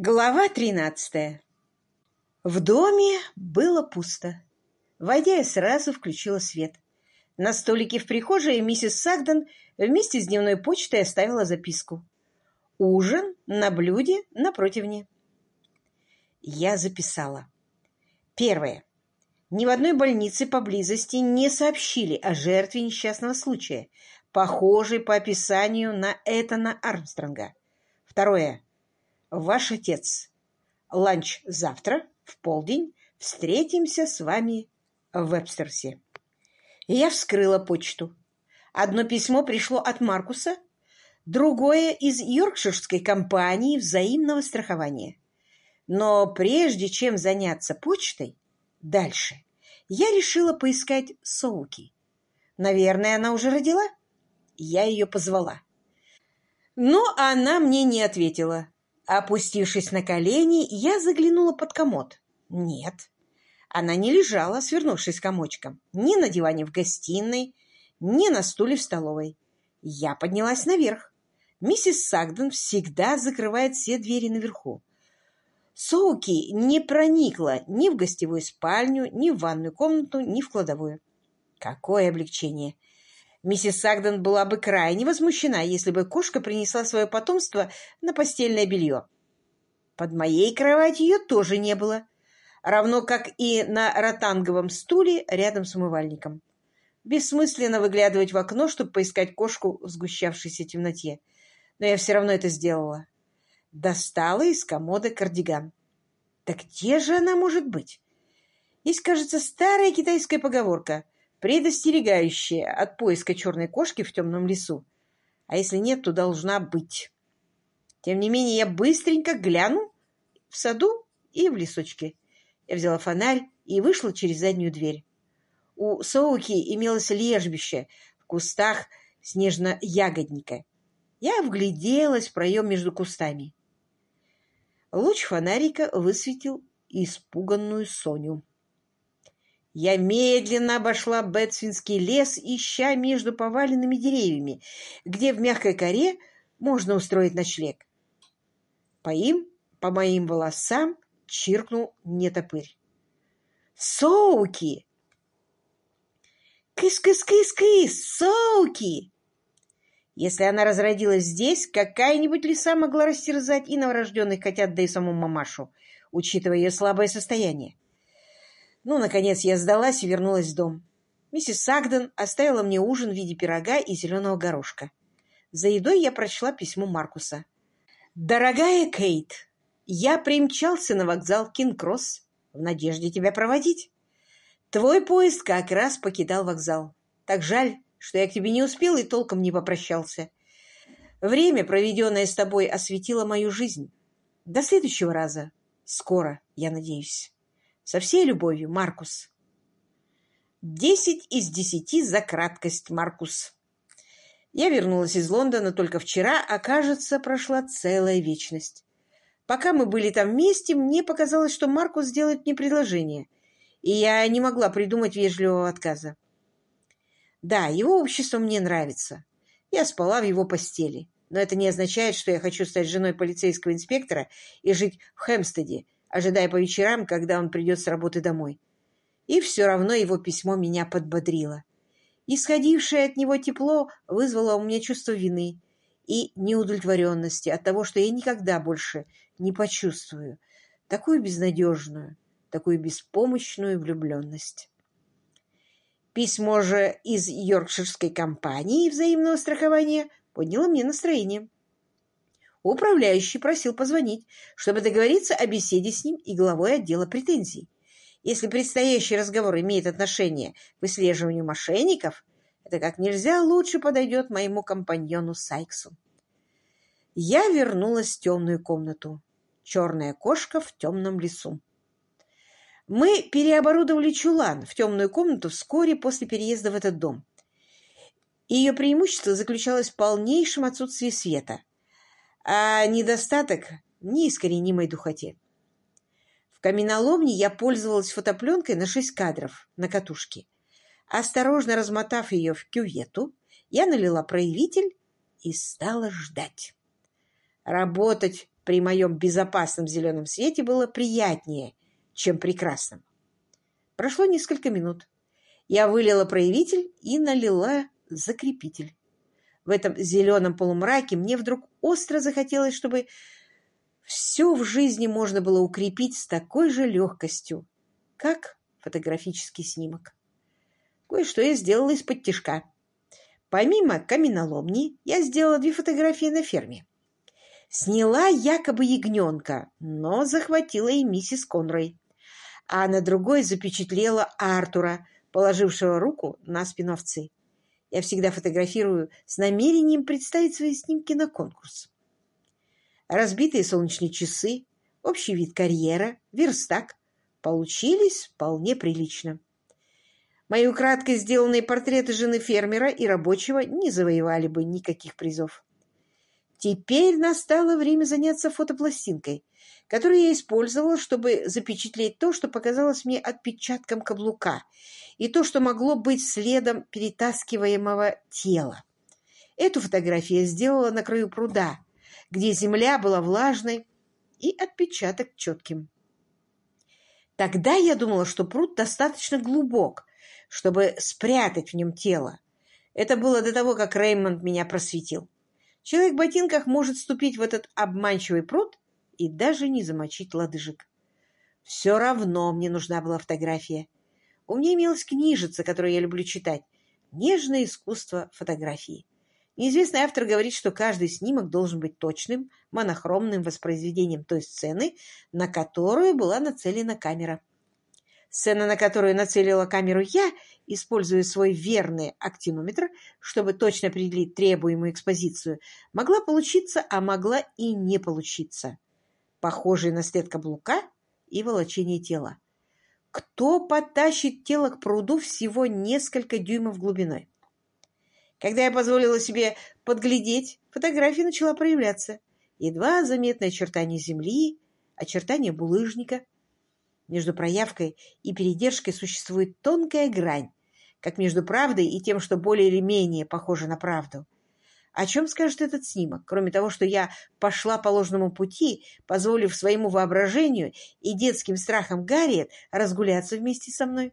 Глава тринадцатая. В доме было пусто. Войдя, я сразу включила свет. На столике в прихожей миссис Сагден вместе с дневной почтой оставила записку. Ужин на блюде на противне. Я записала. Первое. Ни в одной больнице поблизости не сообщили о жертве несчастного случая, похожей по описанию на Этана Армстронга. Второе. Ваш отец. Ланч завтра, в полдень. Встретимся с вами в Вебстерсе. Я вскрыла почту. Одно письмо пришло от Маркуса, другое из Йоркширской компании взаимного страхования. Но прежде чем заняться почтой, дальше, я решила поискать Соуки. Наверное, она уже родила? Я ее позвала. Но она мне не ответила. Опустившись на колени, я заглянула под комод. Нет, она не лежала, свернувшись комочком, ни на диване в гостиной, ни на стуле в столовой. Я поднялась наверх. Миссис Сагден всегда закрывает все двери наверху. Соуки не проникла ни в гостевую спальню, ни в ванную комнату, ни в кладовую. Какое облегчение! Миссис Сагден была бы крайне возмущена, если бы кошка принесла свое потомство на постельное белье. Под моей кроватью ее тоже не было, равно как и на ротанговом стуле рядом с умывальником. Бессмысленно выглядывать в окно, чтобы поискать кошку в сгущавшейся темноте. Но я все равно это сделала. Достала из комода кардиган. Так где же она может быть? Есть, кажется, старая китайская поговорка — предостерегающая от поиска черной кошки в темном лесу. А если нет, то должна быть. Тем не менее, я быстренько гляну в саду и в лесочке. Я взяла фонарь и вышла через заднюю дверь. У Соуки имелось лежбище в кустах снежно-ягодника. Я вгляделась в проем между кустами. Луч фонарика высветил испуганную Соню. Я медленно обошла Бетсвинский лес, ища между поваленными деревьями, где в мягкой коре можно устроить ночлег. По им, по моим волосам, чиркнул нетопырь. «Соуки!» «Кыс-кыс-кыс-кыс! Соуки!» Если она разродилась здесь, какая-нибудь лиса могла растерзать и новорожденных котят, да и саму мамашу, учитывая ее слабое состояние. Ну, наконец, я сдалась и вернулась в дом. Миссис Сагден оставила мне ужин в виде пирога и зеленого горошка. За едой я прочла письмо Маркуса. «Дорогая Кейт, я примчался на вокзал Кинг-Кросс в надежде тебя проводить. Твой поезд как раз покидал вокзал. Так жаль, что я к тебе не успел и толком не попрощался. Время, проведенное с тобой, осветило мою жизнь. До следующего раза. Скоро, я надеюсь». Со всей любовью, Маркус. Десять из десяти за краткость, Маркус. Я вернулась из Лондона только вчера, а, кажется, прошла целая вечность. Пока мы были там вместе, мне показалось, что Маркус сделает мне предложение, и я не могла придумать вежливого отказа. Да, его общество мне нравится. Я спала в его постели, но это не означает, что я хочу стать женой полицейского инспектора и жить в Хэмстеде, ожидая по вечерам, когда он придет с работы домой. И все равно его письмо меня подбодрило. Исходившее от него тепло вызвало у меня чувство вины и неудовлетворенности от того, что я никогда больше не почувствую такую безнадежную, такую беспомощную влюбленность. Письмо же из Йоркширской компании взаимного страхования подняло мне настроение. Управляющий просил позвонить, чтобы договориться о беседе с ним и главой отдела претензий. Если предстоящий разговор имеет отношение к выслеживанию мошенников, это как нельзя лучше подойдет моему компаньону Сайксу. Я вернулась в темную комнату. Черная кошка в темном лесу. Мы переоборудовали чулан в темную комнату вскоре после переезда в этот дом. Ее преимущество заключалось в полнейшем отсутствии света а недостаток — неискоренимой духоте. В каменоломне я пользовалась фотопленкой на шесть кадров на катушке. Осторожно размотав ее в кювету, я налила проявитель и стала ждать. Работать при моем безопасном зеленом свете было приятнее, чем прекрасным. Прошло несколько минут. Я вылила проявитель и налила закрепитель. В этом зеленом полумраке мне вдруг остро захотелось, чтобы все в жизни можно было укрепить с такой же легкостью, как фотографический снимок. Кое-что я сделала из-под тишка. Помимо каменоломни, я сделала две фотографии на ферме. Сняла якобы ягненка, но захватила и миссис Конрой. А на другой запечатлела Артура, положившего руку на спину овцы. Я всегда фотографирую с намерением представить свои снимки на конкурс разбитые солнечные часы, общий вид карьера, верстак получились вполне прилично. Мои украдкой сделанные портреты жены фермера и рабочего не завоевали бы никаких призов. Теперь настало время заняться фотопластинкой, которую я использовала, чтобы запечатлеть то, что показалось мне отпечатком каблука, и то, что могло быть следом перетаскиваемого тела. Эту фотографию я сделала на краю пруда, где земля была влажной и отпечаток четким. Тогда я думала, что пруд достаточно глубок, чтобы спрятать в нем тело. Это было до того, как Реймонд меня просветил. Человек в ботинках может ступить в этот обманчивый пруд и даже не замочить лодыжек. Все равно мне нужна была фотография. У меня имелась книжица, которую я люблю читать. «Нежное искусство фотографии». Неизвестный автор говорит, что каждый снимок должен быть точным, монохромным воспроизведением той сцены, на которую была нацелена камера. Сцена, на которую нацелила камеру я, используя свой верный актинометр, чтобы точно определить требуемую экспозицию, могла получиться, а могла и не получиться. Похожий на след каблука и волочение тела. Кто потащит тело к пруду всего несколько дюймов глубиной? Когда я позволила себе подглядеть, фотография начала проявляться. Едва заметное очертание земли, очертание булыжника. Между проявкой и передержкой существует тонкая грань, как между правдой и тем, что более или менее похоже на правду. О чем скажет этот снимок, кроме того, что я пошла по ложному пути, позволив своему воображению и детским страхам Гарриет разгуляться вместе со мной?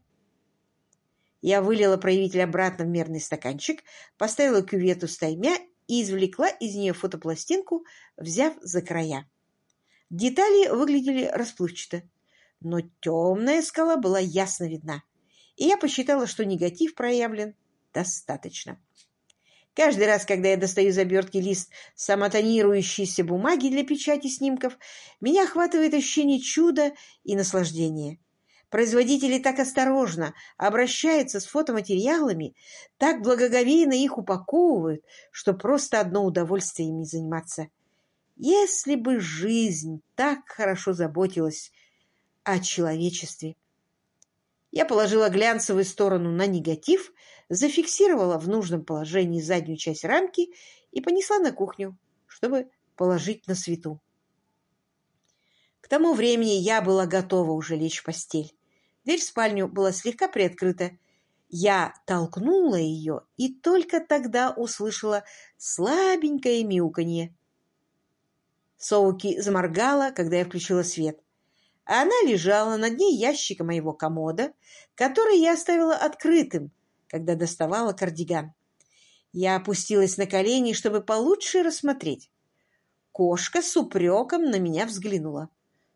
Я вылила проявитель обратно в мерный стаканчик, поставила кювету с таймя и извлекла из нее фотопластинку, взяв за края. Детали выглядели расплывчато, но темная скала была ясно видна, и я посчитала, что негатив проявлен достаточно. Каждый раз, когда я достаю из обертки лист самотонирующейся бумаги для печати снимков, меня охватывает ощущение чуда и наслаждения. Производители так осторожно обращаются с фотоматериалами, так благоговейно их упаковывают, что просто одно удовольствие ими заниматься. Если бы жизнь так хорошо заботилась о человечестве. Я положила глянцевую сторону на негатив, зафиксировала в нужном положении заднюю часть рамки и понесла на кухню, чтобы положить на свету. К тому времени я была готова уже лечь в постель. Дверь в спальню была слегка приоткрыта. Я толкнула ее и только тогда услышала слабенькое мяуканье. Соуки заморгала, когда я включила свет. Она лежала на дне ящика моего комода, который я оставила открытым, когда доставала кардиган. Я опустилась на колени, чтобы получше рассмотреть. Кошка с упреком на меня взглянула.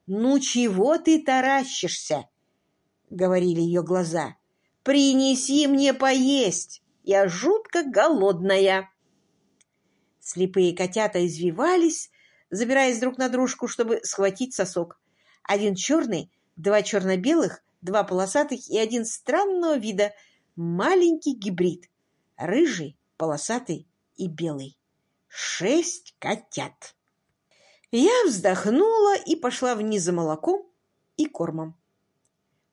«Ну чего ты таращишься?» — говорили ее глаза. «Принеси мне поесть! Я жутко голодная!» Слепые котята извивались, забираясь друг на дружку, чтобы схватить сосок. Один черный, два черно-белых, два полосатых и один странного вида маленький гибрид. Рыжий, полосатый и белый. Шесть котят. Я вздохнула и пошла вниз за молоком и кормом.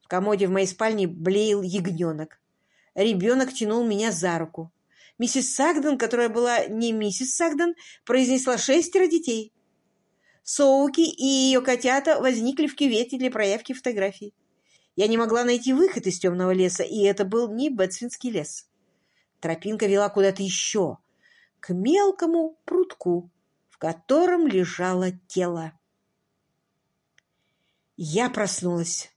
В комоде в моей спальне блеял ягненок. Ребенок тянул меня за руку. Миссис Сагден, которая была не миссис Сагден, произнесла шестеро детей. Соуки и ее котята возникли в кювете для проявки фотографий. Я не могла найти выход из темного леса, и это был не Бетсвинский лес. Тропинка вела куда-то еще, к мелкому прутку, в котором лежало тело. Я проснулась,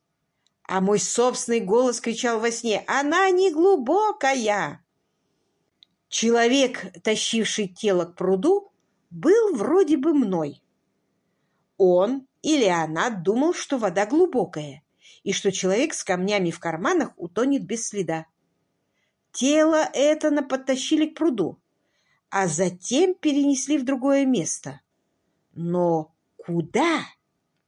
а мой собственный голос кричал во сне «Она не глубокая!» Человек, тащивший тело к пруду, был вроде бы мной. Он или она думал, что вода глубокая, и что человек с камнями в карманах утонет без следа. Тело это наподтащили к пруду, а затем перенесли в другое место. Но куда?